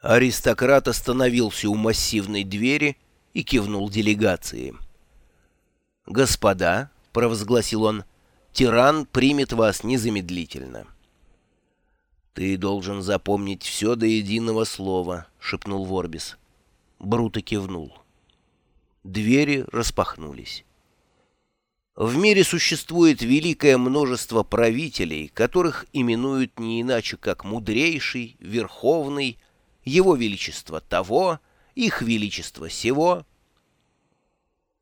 Аристократ остановился у массивной двери и кивнул делегации. «Господа», — провозгласил он, — «тиран примет вас незамедлительно». «Ты должен запомнить все до единого слова», — шепнул Ворбис. Бруто кивнул. Двери распахнулись. В мире существует великое множество правителей, которых именуют не иначе, как мудрейший, верховный, его Величество того, Их Величество сего.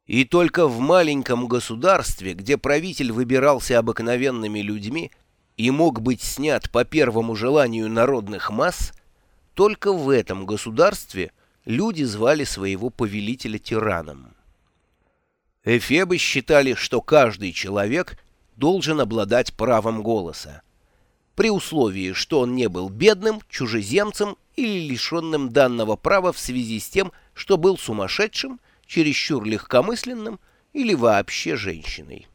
И только в маленьком государстве, где правитель выбирался обыкновенными людьми и мог быть снят по первому желанию народных масс, только в этом государстве люди звали своего повелителя тираном. Эфебы считали, что каждый человек должен обладать правом голоса, при условии, что он не был бедным, чужеземцем или лишенным данного права в связи с тем, что был сумасшедшим, чересчур легкомысленным или вообще женщиной.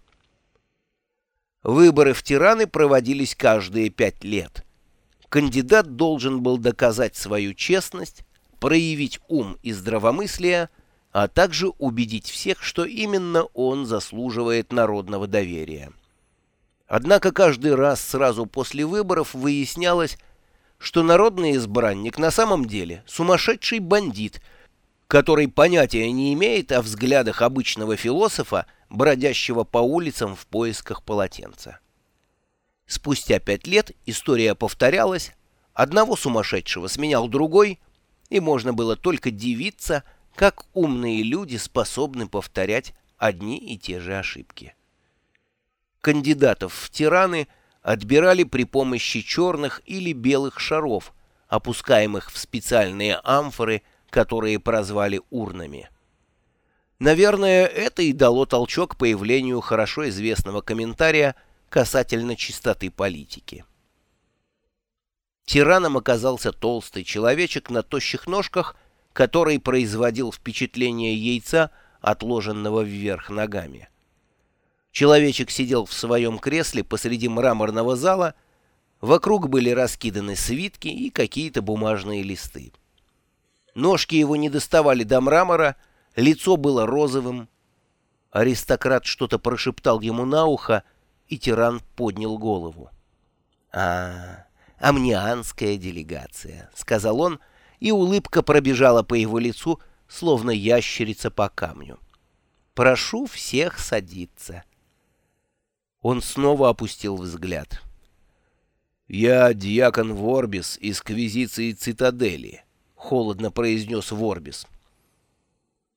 Выборы в тираны проводились каждые пять лет. Кандидат должен был доказать свою честность, проявить ум и здравомыслие, а также убедить всех, что именно он заслуживает народного доверия. Однако каждый раз сразу после выборов выяснялось, что народный избранник на самом деле сумасшедший бандит, который понятия не имеет о взглядах обычного философа, бродящего по улицам в поисках полотенца. Спустя пять лет история повторялась, одного сумасшедшего сменял другой, и можно было только дивиться, как умные люди способны повторять одни и те же ошибки. Кандидатов в тираны – отбирали при помощи черных или белых шаров, опускаемых в специальные амфоры, которые прозвали урнами. Наверное, это и дало толчок появлению хорошо известного комментария касательно чистоты политики. Тираном оказался толстый человечек на тощих ножках, который производил впечатление яйца, отложенного вверх ногами. Человечек сидел в своем кресле посреди мраморного зала, вокруг были раскиданы свитки и какие-то бумажные листы. Ножки его не доставали до мрамора, лицо было розовым. Аристократ что-то прошептал ему на ухо, и тиран поднял голову. «А, амнианская делегация», — сказал он, и улыбка пробежала по его лицу, словно ящерица по камню. «Прошу всех садиться». Он снова опустил взгляд. «Я дьякон Ворбис из Квизиции Цитадели», — холодно произнес Ворбис.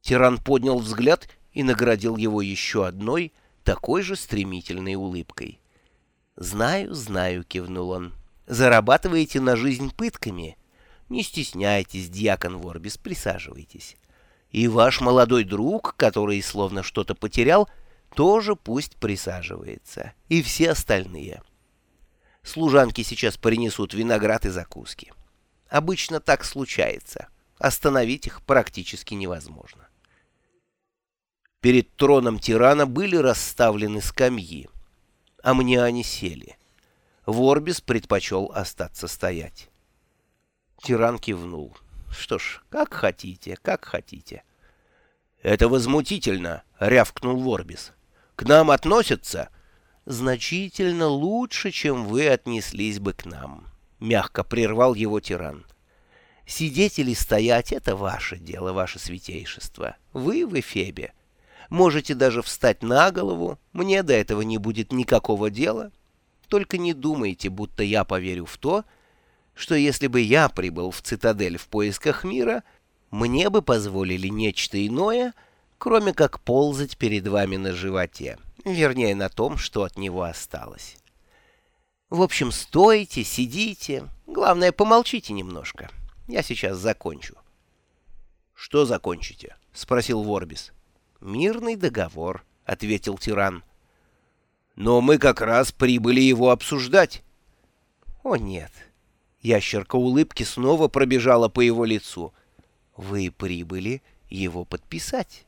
Тиран поднял взгляд и наградил его еще одной, такой же стремительной улыбкой. «Знаю, знаю», — кивнул он. «Зарабатываете на жизнь пытками? Не стесняйтесь, дьякон Ворбис, присаживайтесь. И ваш молодой друг, который словно что-то потерял, — тоже пусть присаживается. И все остальные. Служанки сейчас принесут виноград и закуски. Обычно так случается. Остановить их практически невозможно. Перед троном тирана были расставлены скамьи. А мне они сели. Ворбис предпочел остаться стоять. Тиран кивнул. «Что ж, как хотите, как хотите». «Это возмутительно!» — рявкнул Ворбис к нам относятся значительно лучше, чем вы отнеслись бы к нам», — мягко прервал его тиран. «Сидеть или стоять — это ваше дело, ваше святейшество. Вы в Эфебе. Можете даже встать на голову, мне до этого не будет никакого дела. Только не думайте, будто я поверю в то, что если бы я прибыл в цитадель в поисках мира, мне бы позволили нечто иное — кроме как ползать перед вами на животе, вернее, на том, что от него осталось. В общем, стойте, сидите, главное, помолчите немножко. Я сейчас закончу. — Что закончите? — спросил Ворбис. — Мирный договор, — ответил тиран. — Но мы как раз прибыли его обсуждать. — О, нет. Ящерка улыбки снова пробежала по его лицу. — Вы прибыли его подписать.